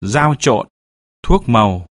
dao trộn, thuốc màu,